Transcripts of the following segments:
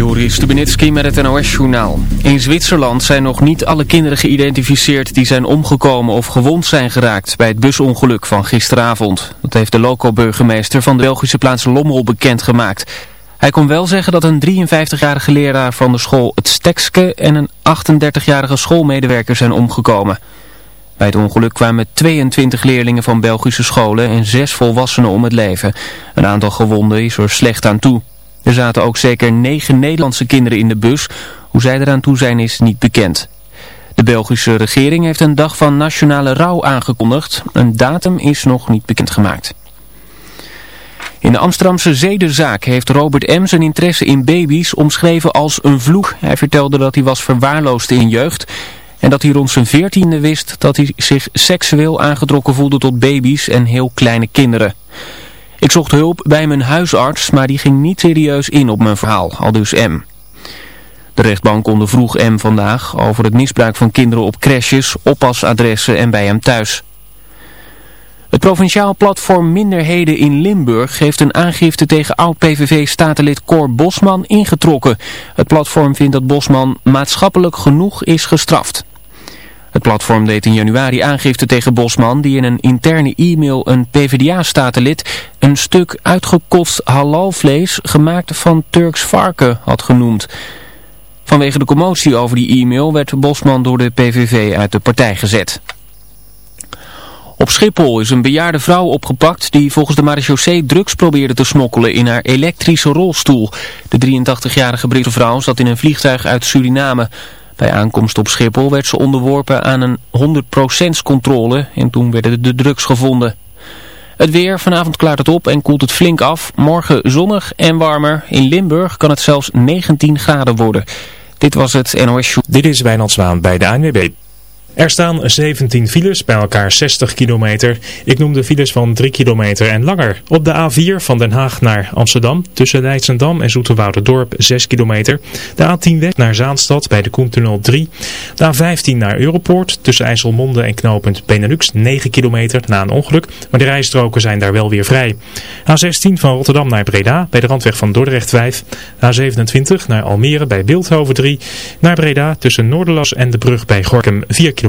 Joris Stubenitski met het NOS-journaal. In Zwitserland zijn nog niet alle kinderen geïdentificeerd die zijn omgekomen of gewond zijn geraakt bij het busongeluk van gisteravond. Dat heeft de loco-burgemeester van de Belgische plaats Lommel bekendgemaakt. Hij kon wel zeggen dat een 53-jarige leraar van de school Het Stekske en een 38-jarige schoolmedewerker zijn omgekomen. Bij het ongeluk kwamen 22 leerlingen van Belgische scholen en 6 volwassenen om het leven. Een aantal gewonden is er slecht aan toe. Er zaten ook zeker negen Nederlandse kinderen in de bus. Hoe zij eraan toe zijn is niet bekend. De Belgische regering heeft een dag van nationale rouw aangekondigd. Een datum is nog niet bekendgemaakt. In de Amsterdamse zedenzaak heeft Robert M. zijn interesse in baby's omschreven als een vloek. Hij vertelde dat hij was verwaarloosd in jeugd en dat hij rond zijn veertiende wist dat hij zich seksueel aangetrokken voelde tot baby's en heel kleine kinderen. Ik zocht hulp bij mijn huisarts, maar die ging niet serieus in op mijn verhaal, al dus M. De rechtbank ondervroeg M vandaag over het misbruik van kinderen op crèches, oppasadressen en bij hem thuis. Het provinciaal platform Minderheden in Limburg heeft een aangifte tegen oud-PVV-statenlid Cor Bosman ingetrokken. Het platform vindt dat Bosman maatschappelijk genoeg is gestraft. Het platform deed in januari aangifte tegen Bosman die in een interne e-mail een PvdA-statenlid een stuk uitgekotst halalvlees gemaakt van Turks varken had genoemd. Vanwege de commotie over die e-mail werd Bosman door de PVV uit de partij gezet. Op Schiphol is een bejaarde vrouw opgepakt die volgens de marechaussee drugs probeerde te smokkelen in haar elektrische rolstoel. De 83-jarige Britse vrouw zat in een vliegtuig uit Suriname. Bij aankomst op Schiphol werd ze onderworpen aan een 100% controle en toen werden de drugs gevonden. Het weer, vanavond klaart het op en koelt het flink af. Morgen zonnig en warmer. In Limburg kan het zelfs 19 graden worden. Dit was het NOS Show. Dit is Wijnand Zwaan bij de ANWB. Er staan 17 files, bij elkaar 60 kilometer. Ik noem de files van 3 kilometer en langer. Op de A4 van Den Haag naar Amsterdam, tussen Leidsendam en Dorp 6 kilometer. De A10 weg naar Zaanstad bij de Koentunnel 3. De A15 naar Europoort, tussen IJsselmonde en knooppunt Benelux 9 kilometer na een ongeluk. Maar de rijstroken zijn daar wel weer vrij. A16 van Rotterdam naar Breda, bij de randweg van Dordrecht 5. A27 naar Almere bij Beeldhoven 3. Naar Breda tussen Noorderlas en de brug bij Gorkum 4 kilometer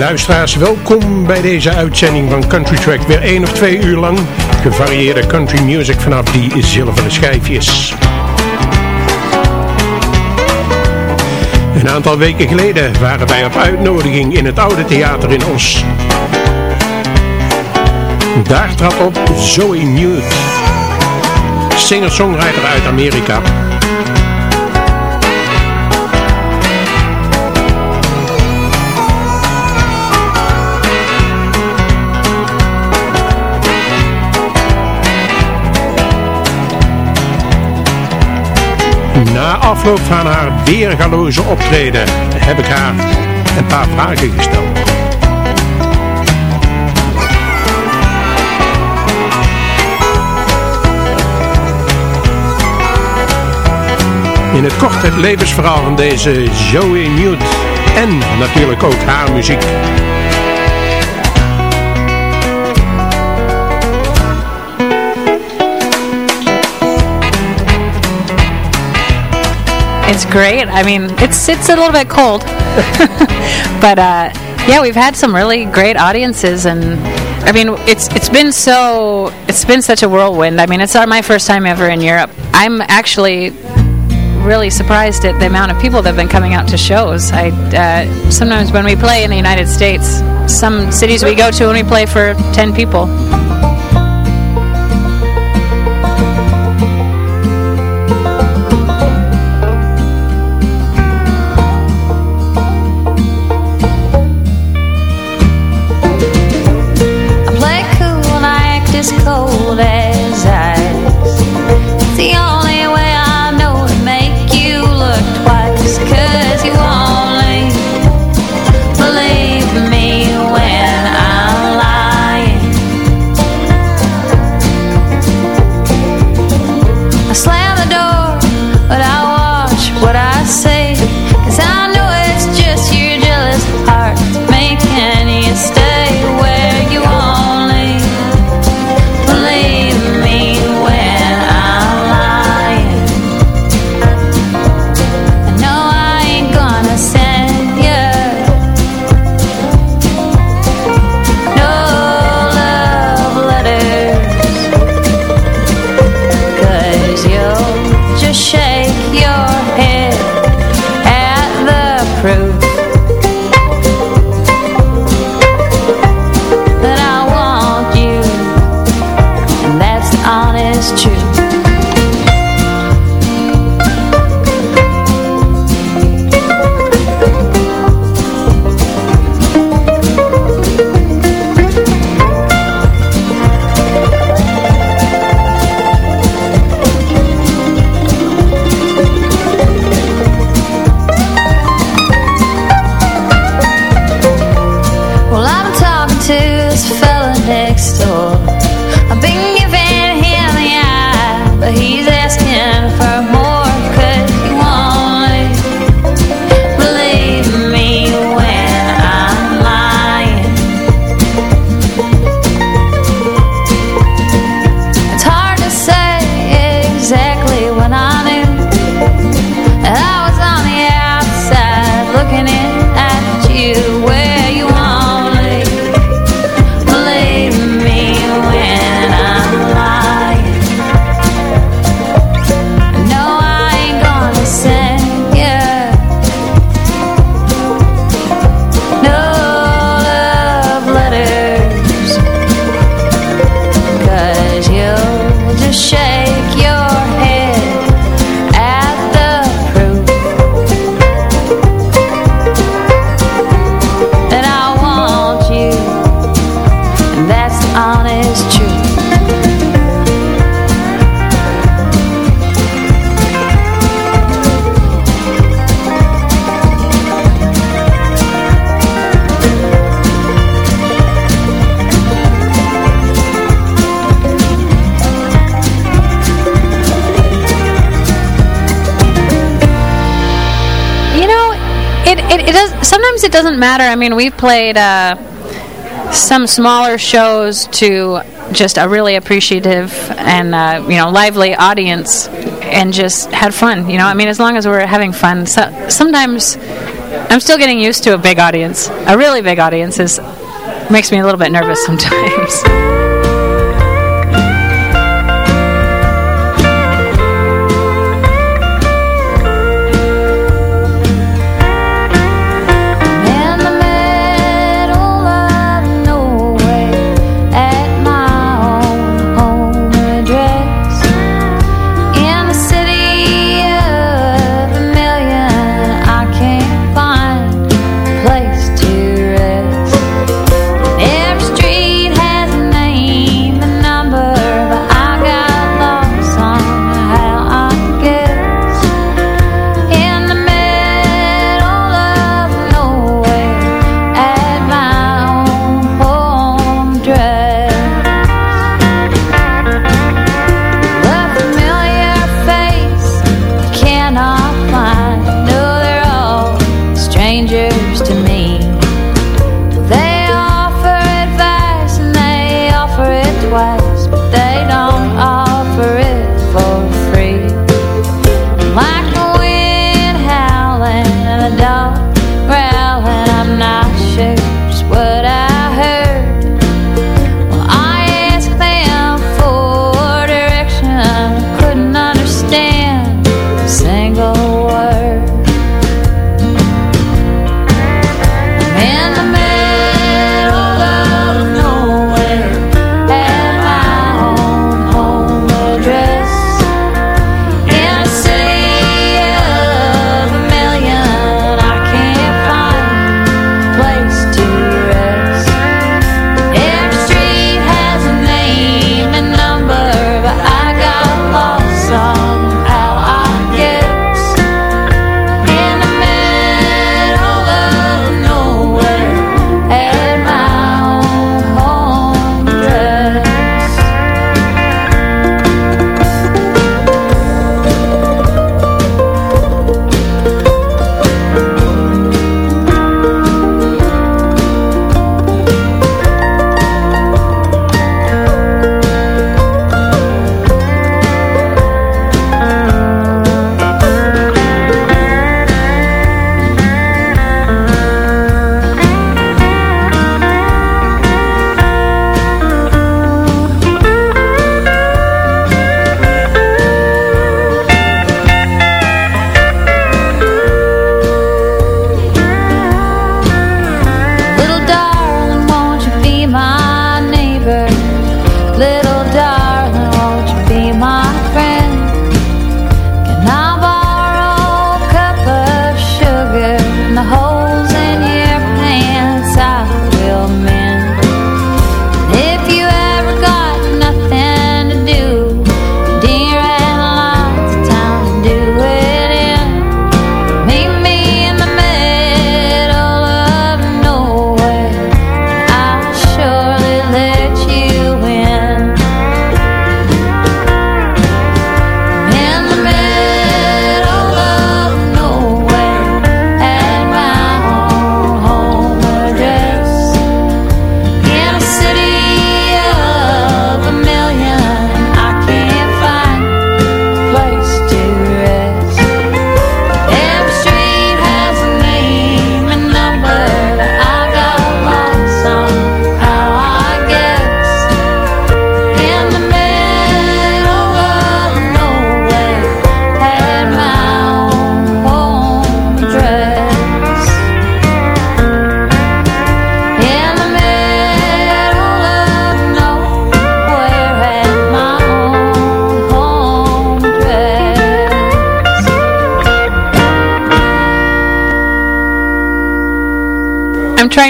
Luisteraars, welkom bij deze uitzending van Country Track. Weer één of twee uur lang gevarieerde country music vanaf die zilveren schijfjes. Een aantal weken geleden waren wij op uitnodiging in het Oude Theater in Os. Daar trad op Zoe Newt, singer-songwriter uit Amerika. Na afloop van haar weergaloze optreden heb ik haar een paar vragen gesteld. In het kort het levensverhaal van deze Zoe Newt en natuurlijk ook haar muziek. It's great. I mean, it's it's a little bit cold, but uh, yeah, we've had some really great audiences, and I mean, it's it's been so it's been such a whirlwind. I mean, it's my first time ever in Europe. I'm actually really surprised at the amount of people that have been coming out to shows. I uh, sometimes when we play in the United States, some cities we go to and we play for ten people. Doesn't matter. I mean, we've played uh, some smaller shows to just a really appreciative and uh, you know lively audience, and just had fun. You know, I mean, as long as we're having fun. So, sometimes I'm still getting used to a big audience. A really big audience is makes me a little bit nervous sometimes.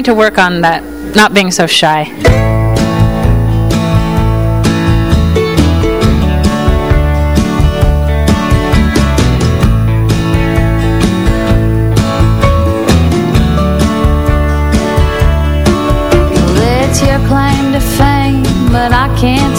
trying to work on that, not being so shy. It's your claim to fame, but I can't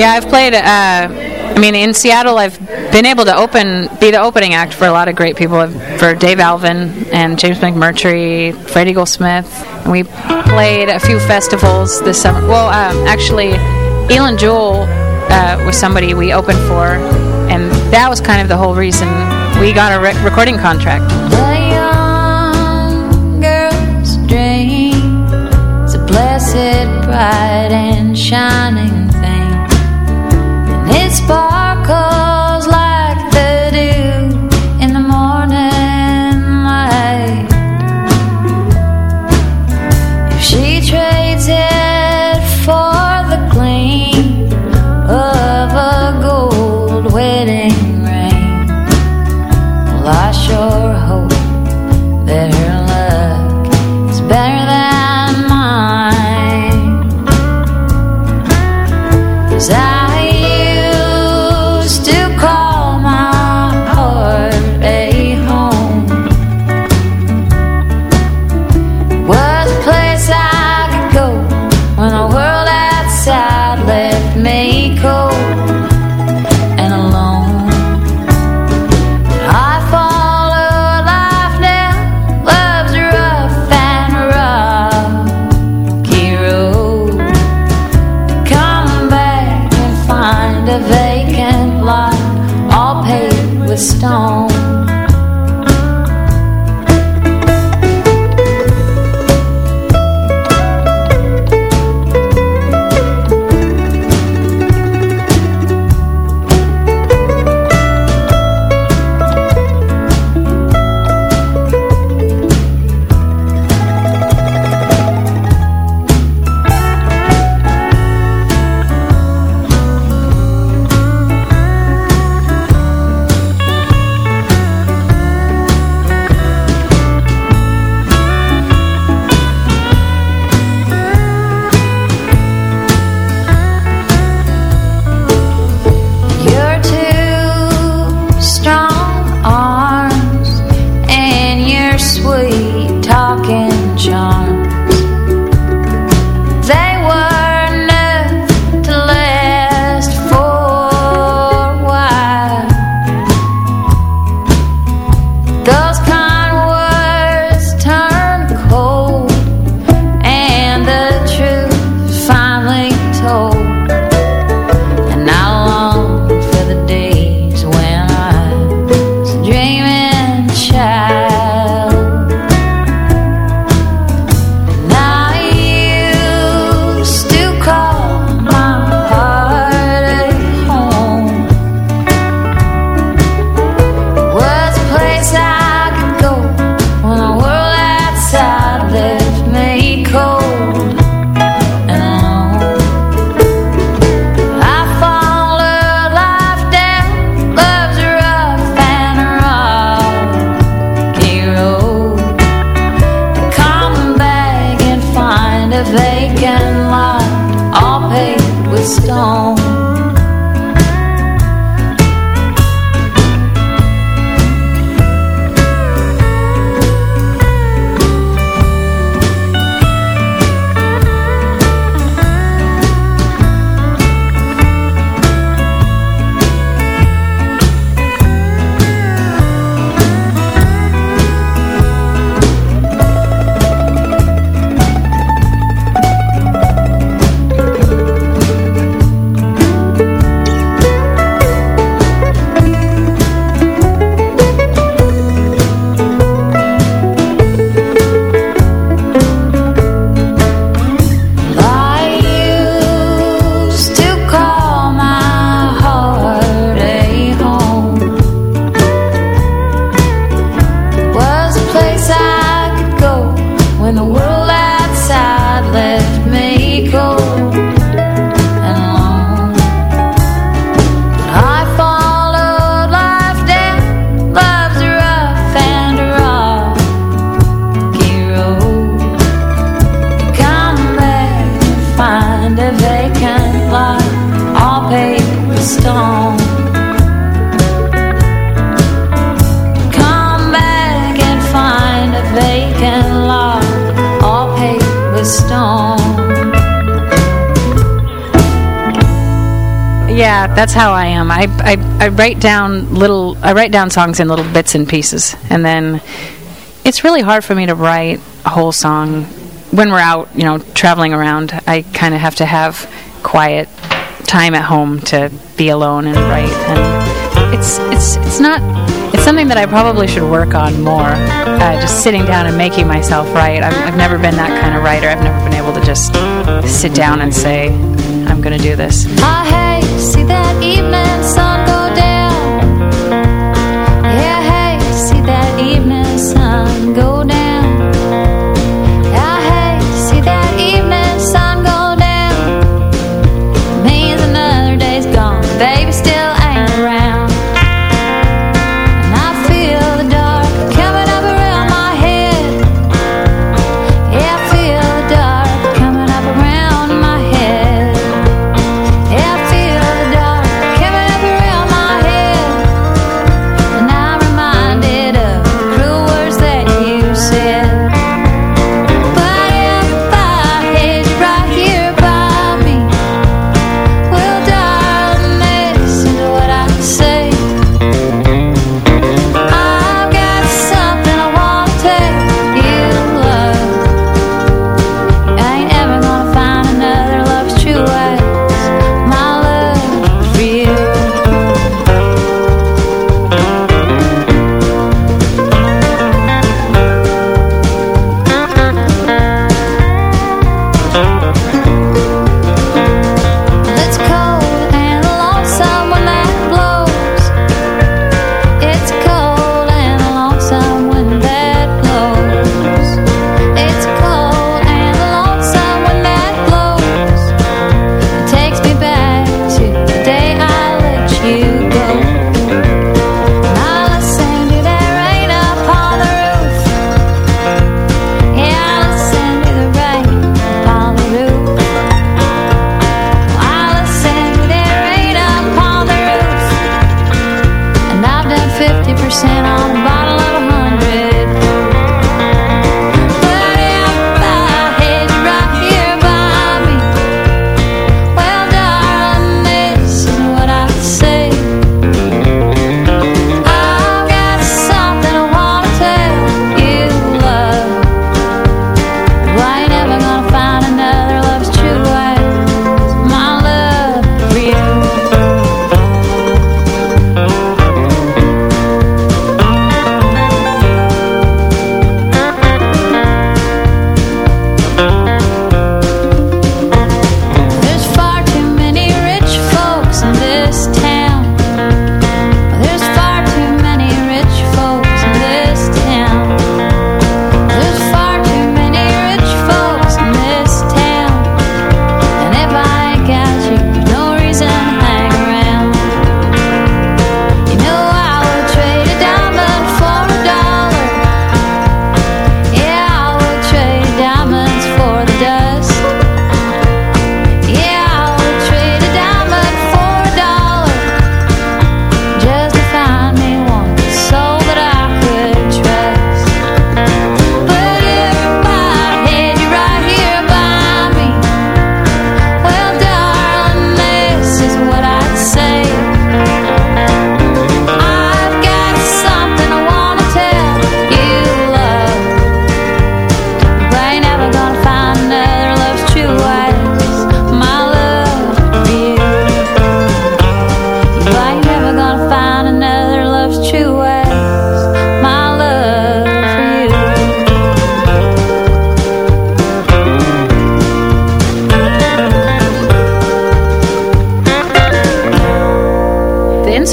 yeah, I've played. Uh, I mean, in Seattle, I've been able to open, be the opening act for a lot of great people. For Dave Alvin and James McMurtry, Fred Eaglesmith. And we played a few festivals this summer. Well, um, actually, Eilen Jewell uh, was somebody we opened for, and that was kind of the whole reason we got a re- recording contract. The young girl's dream is a blessed, bright, and thing. And that's how I am. I, I, I write down little, I write down songs in little bits and pieces, and then it's really hard for me to write a whole song when we're out, you know, traveling around. I kind of have to have quiet time at home to be alone and write, and it's it's it's not. It's something that I probably should work on more. Uh, just sitting down and making myself write. I've, I've never been that kind of writer. I've never been able to just sit down and say, "I'm going to do this."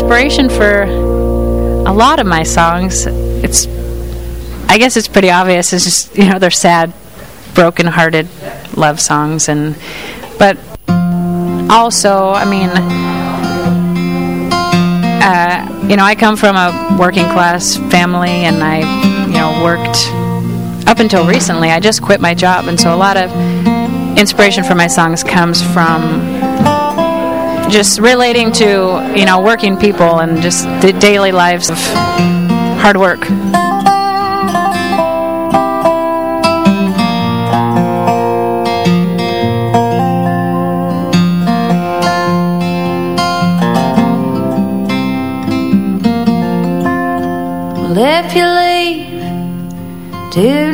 Inspiration for a lot of my songs. It's i guess it's pretty obvious. It's just you know they're sad broken hearted love songs and but also i mean uh, you know i come from a working class family and i you know worked up until recently. I just quit my job and so a lot of inspiration for my songs comes from just relating to, you know, working people and just the daily lives of hard work. Well, if you leave, do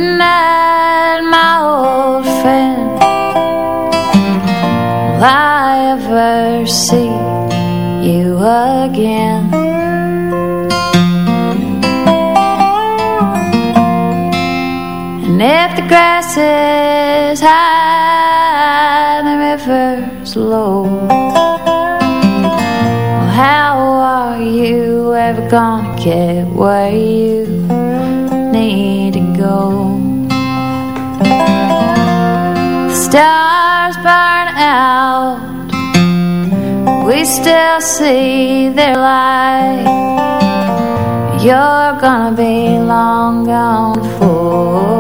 high, the river's low. Well, how are you ever gonna get where you need to go? The stars burn out, we still see their light. You're gonna be long gone before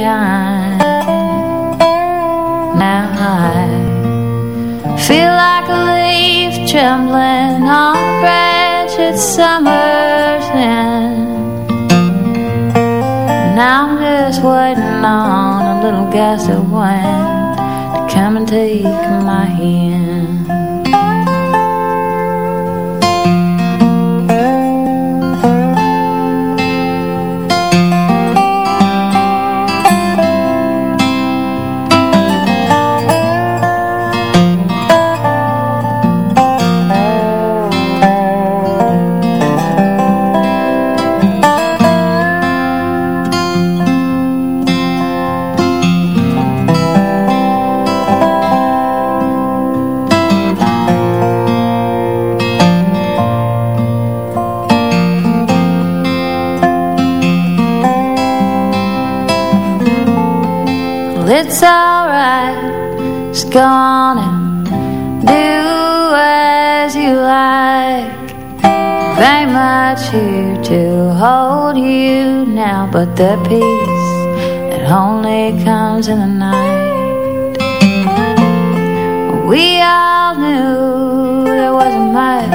behind. Now I feel like a leaf trembling on a branch at summer's end. And I'm just waiting on a little gust of wind to come and take my hand. Just and do as you like. Very much here to hold you now, but the peace that only comes in the night. We all knew there wasn't much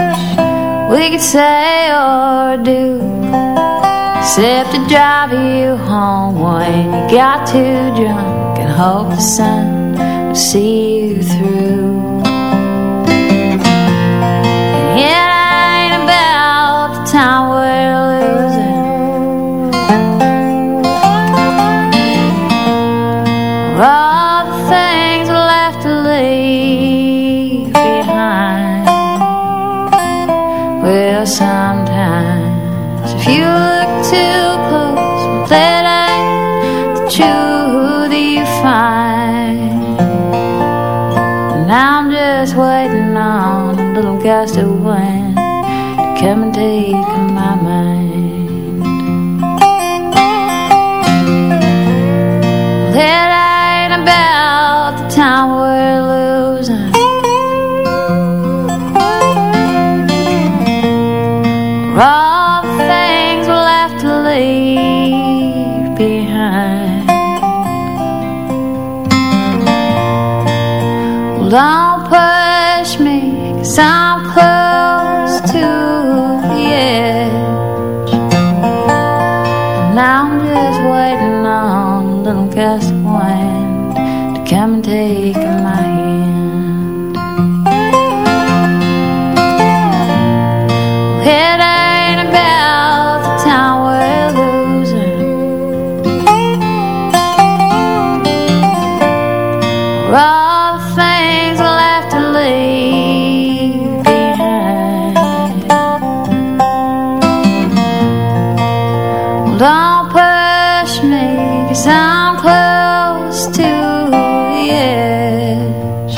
we could say or do. Except to drive you home when you got too drunk and hope the sun see you through. It ain't about the time a gust of wind to come and take don't push me, cause I'm close to the edge.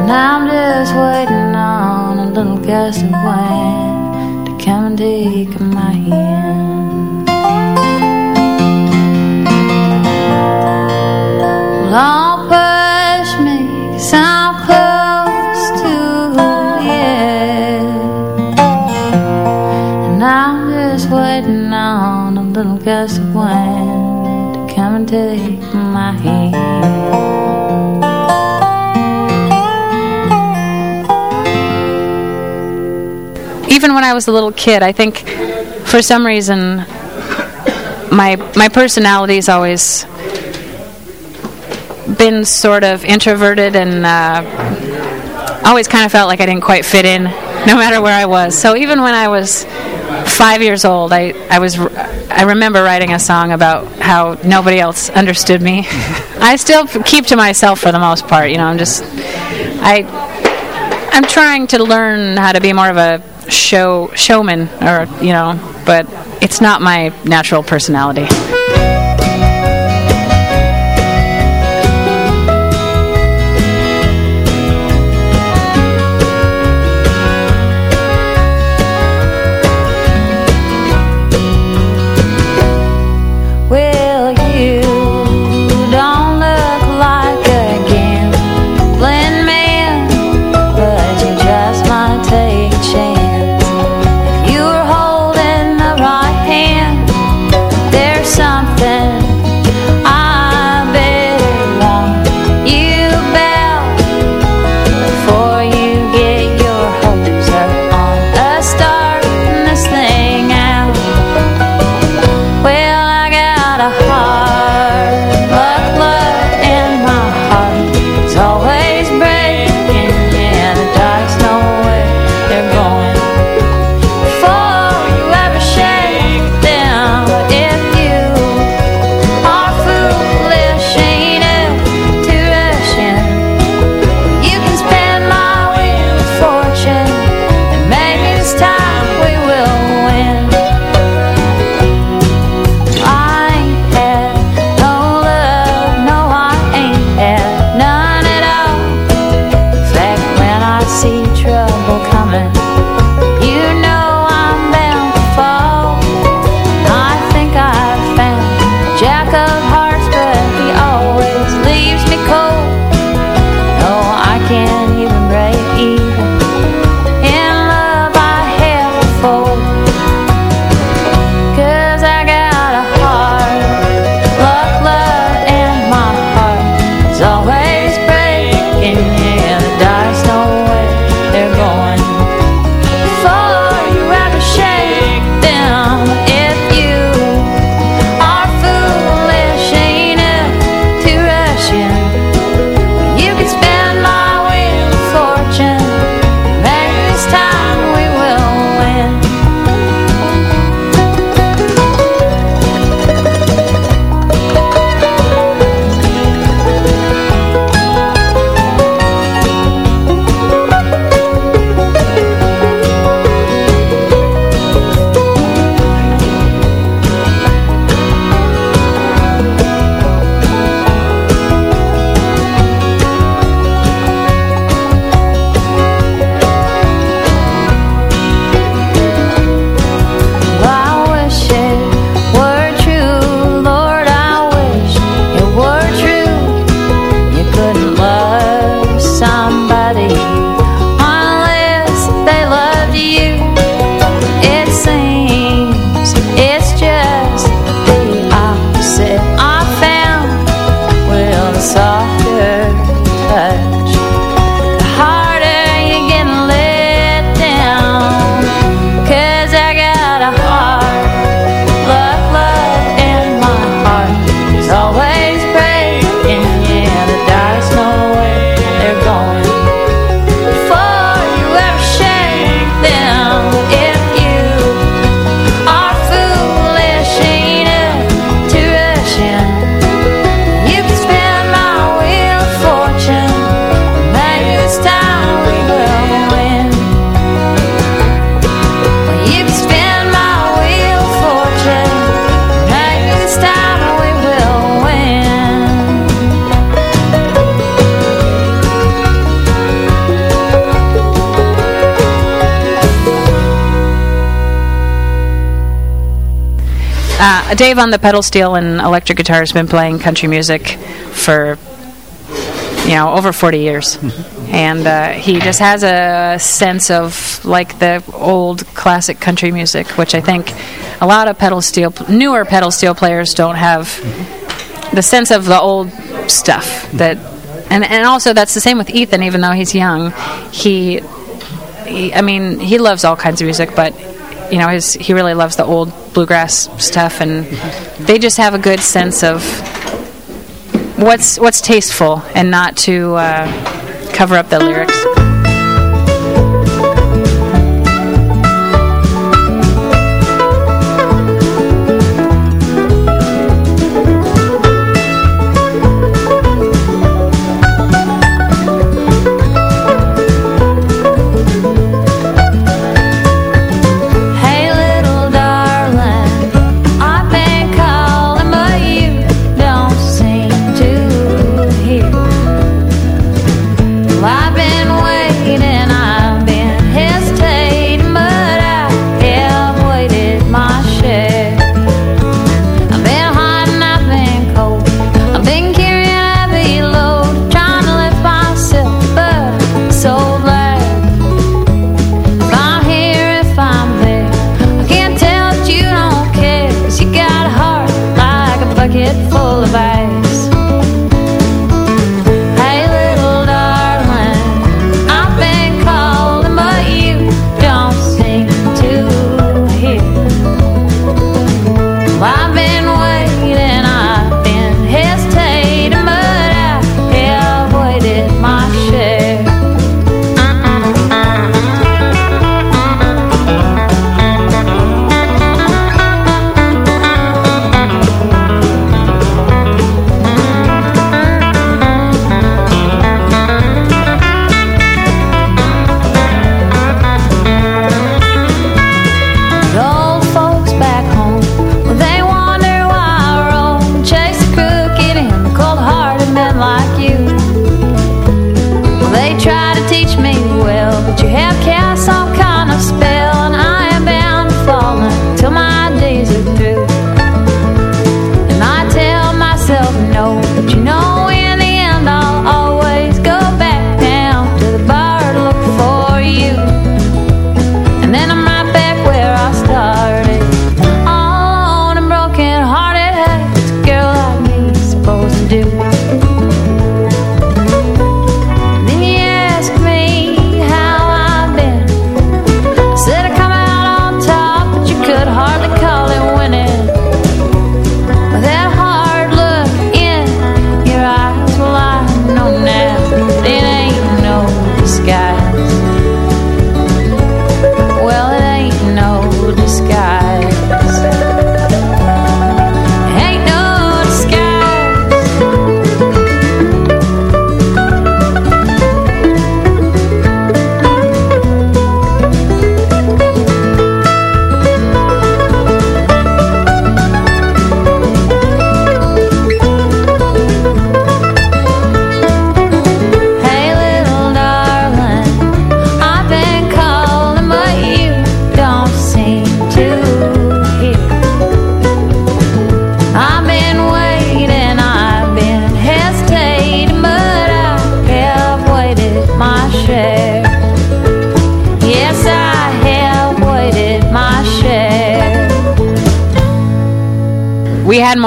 And I'm just waiting on a little gust of wind to come and take gust of wind to come and take my hand. even when I was a little kid, I think for some reason my my personality's always been sort of introverted and uh, always kind of felt like I didn't quite fit in, no matter where I was. So even when I was five years old, I, I was I remember writing a song about how nobody else understood me. I still keep to myself for the most part. You know, I'm just I I'm trying to learn how to be more of a show showman, or you know, but it's not my natural personality. Uh, Dave on the pedal steel and electric guitar has been playing country music for you know over 40 years. Mm-hmm. And uh, he just has a sense of like the old classic country music which i think a lot of pedal steel newer pedal steel players don't have. Mm-hmm. The sense of the old stuff mm-hmm. that and and also that's the same with ethan even though he's young. He, he i mean he loves all kinds of music but you know, his he really loves the old bluegrass stuff, and they just have a good sense of what's what's tasteful and not to uh, cover up the lyrics.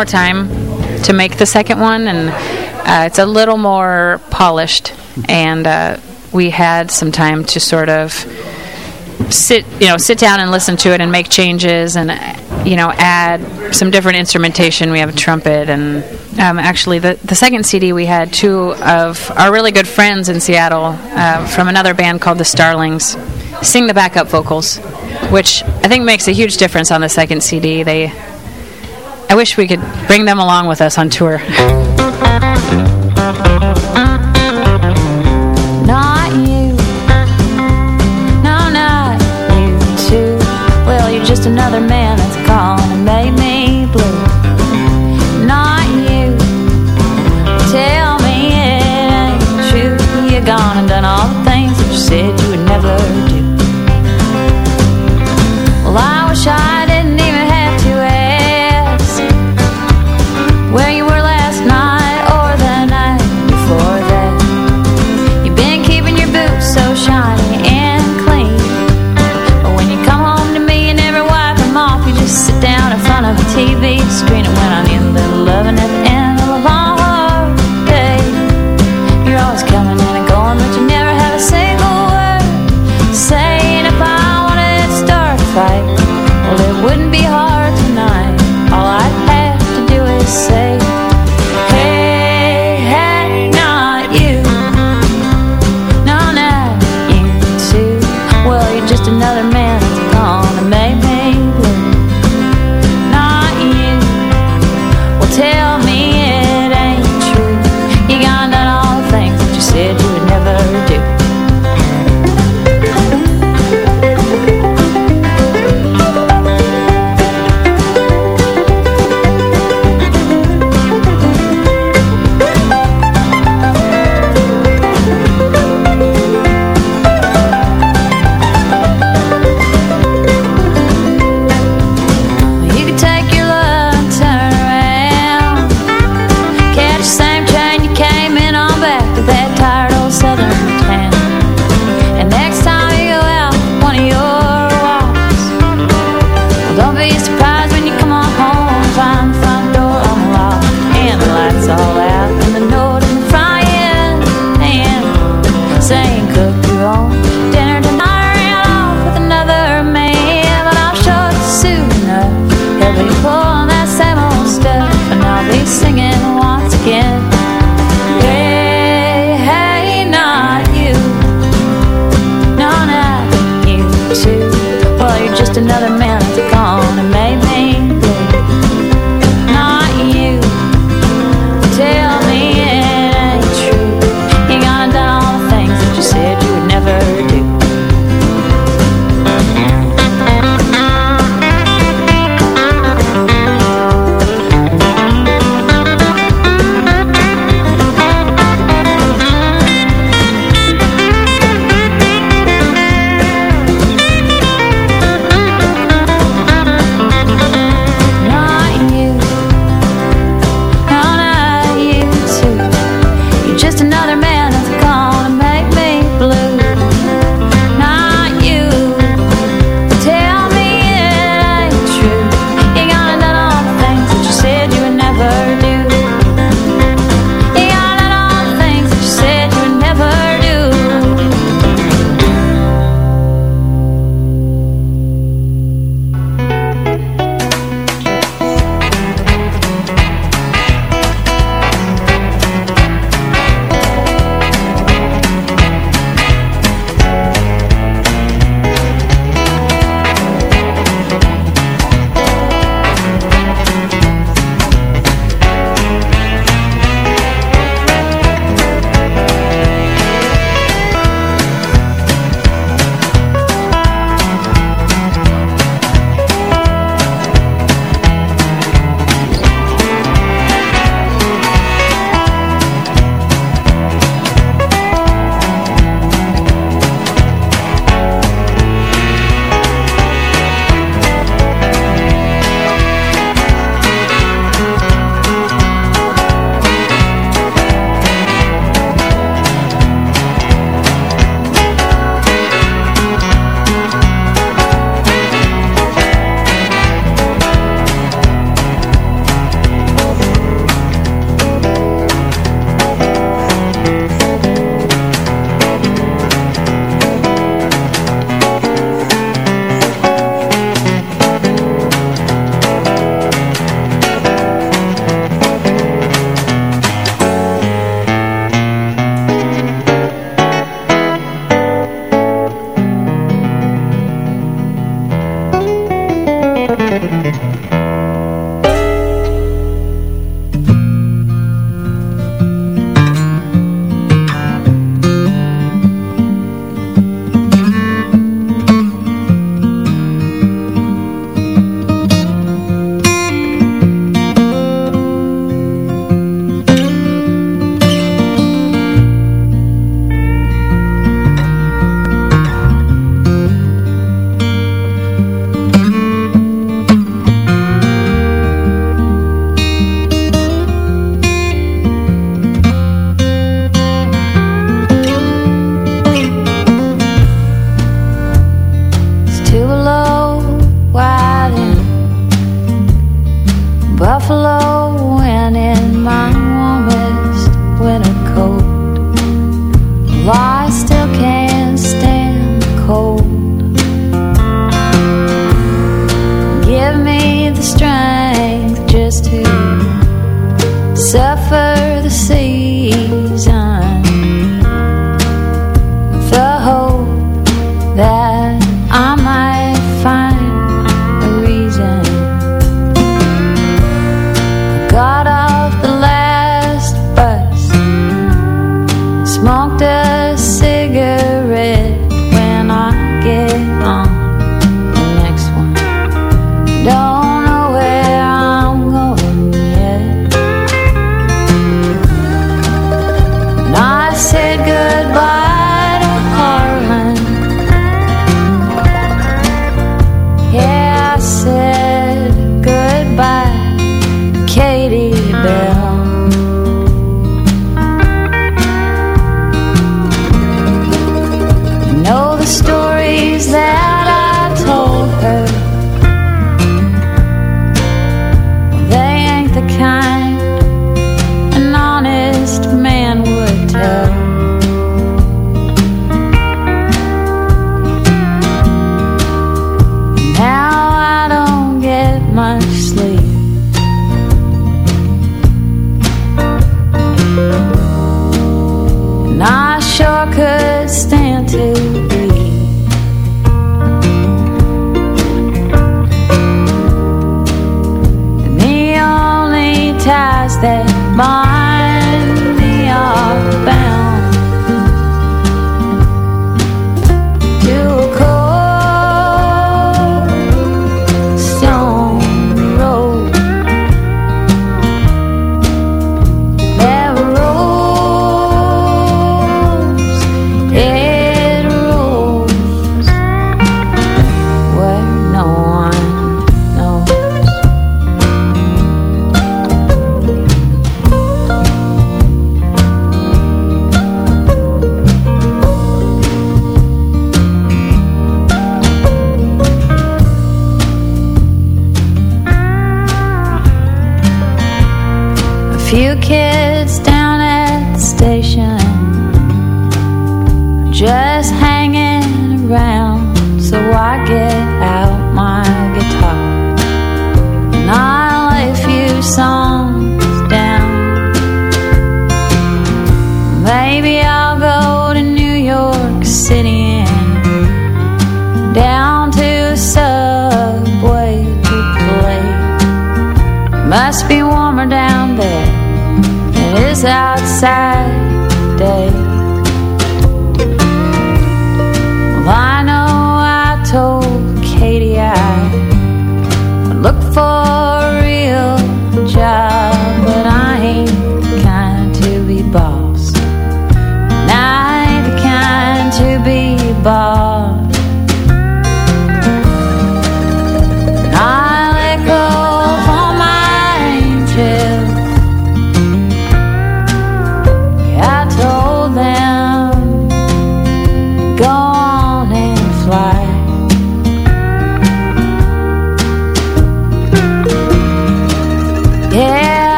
more time to make the second one, and uh, it's a little more polished. And uh, we had some time to sort of sit, you know, sit down and listen to it and make changes and you know add some different instrumentation. We have a trumpet and um, actually the the second CD we had two of our really good friends in Seattle uh, from another band called the Starlings sing the backup vocals, which I think makes a huge difference on the second CD. They I wish we could bring them along with us on tour. Not you. No, not you too. Well, you're just another man.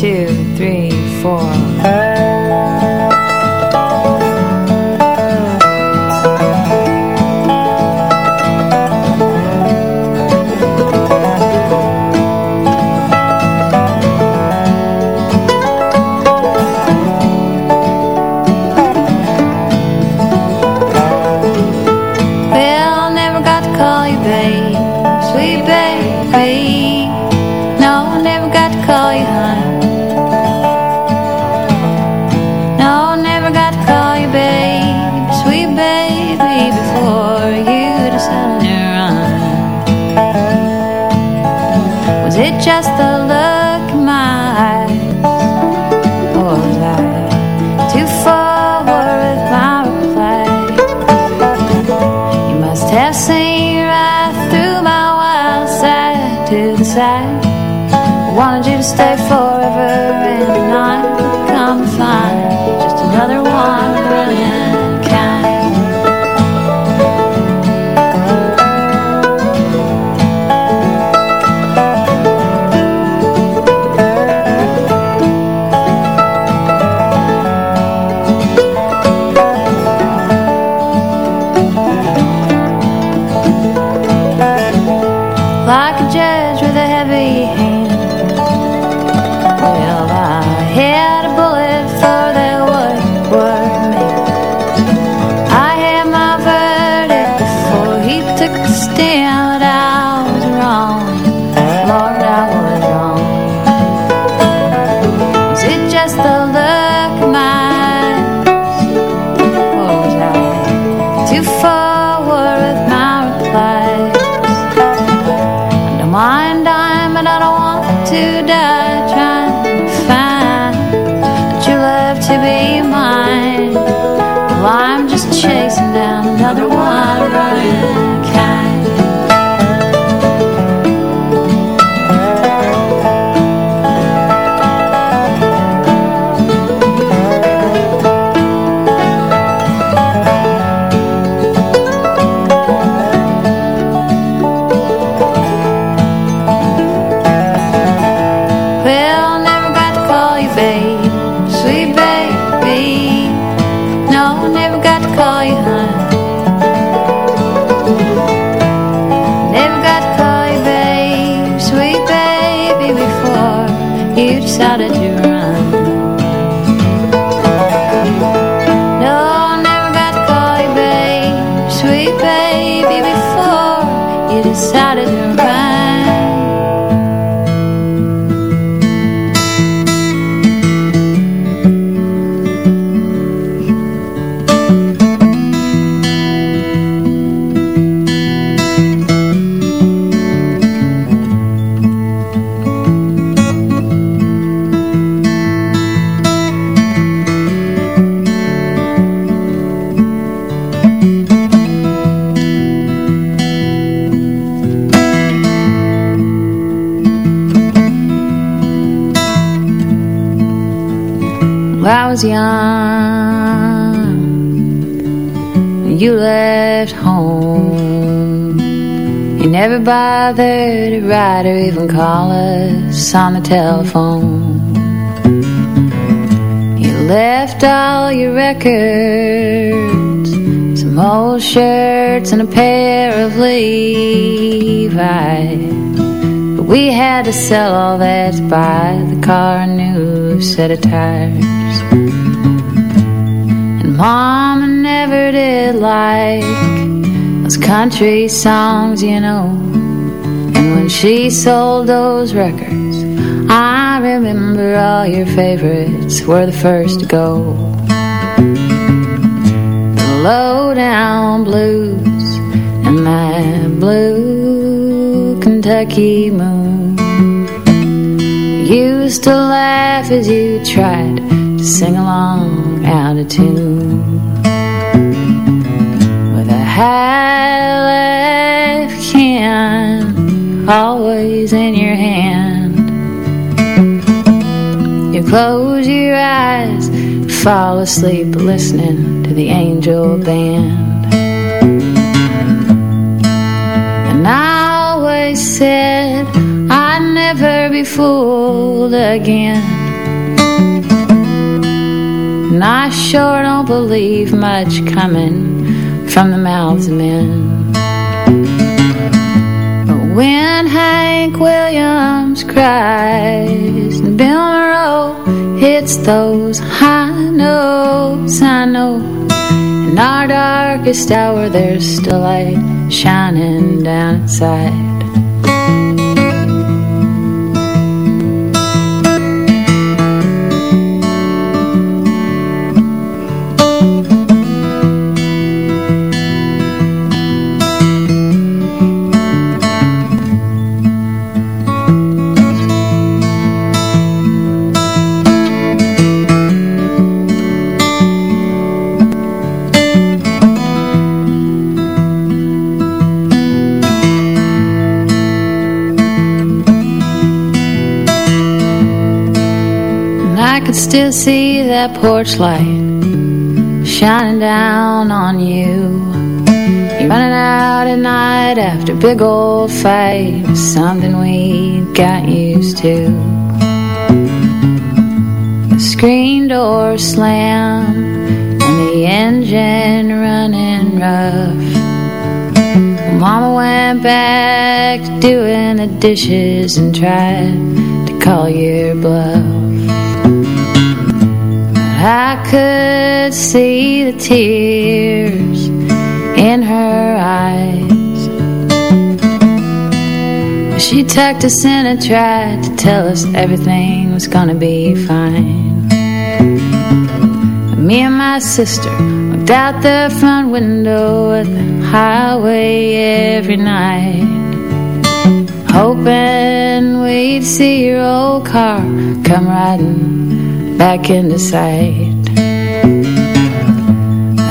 Two, three, four. You left home. You never bothered to write or even call us on the telephone. You left all your records, some old shirts and a pair of Levi's. But we had to sell all that to buy the car a new set of tires. Mama never did like those country songs, you know. And when she sold those records, I remember all your favorites were the first to go. The low down blues and that blue Kentucky moon. Used to laugh as you tried to sing along out of tune. With a High Life can always in your hand. You close your eyes, fall asleep listening to the angel band. And I always said I'd never be fooled again. And I sure don't believe much coming from the mouths of men. But when Hank Williams cries and Bill Monroe hits those high notes, I know in our darkest hour there's still light shining down inside. Still see that porch light shining down on you. You're running out at night after big old fight, was something we got used to. The screen door slammed and the engine running rough. Mama went back doing the dishes and tried to call your bluff. Could see the tears in her eyes. She tucked us in and tried to tell us everything was gonna be fine. Me and my sister looked out the front window at the highway every night. Hoping we'd see your old car come riding back into sight.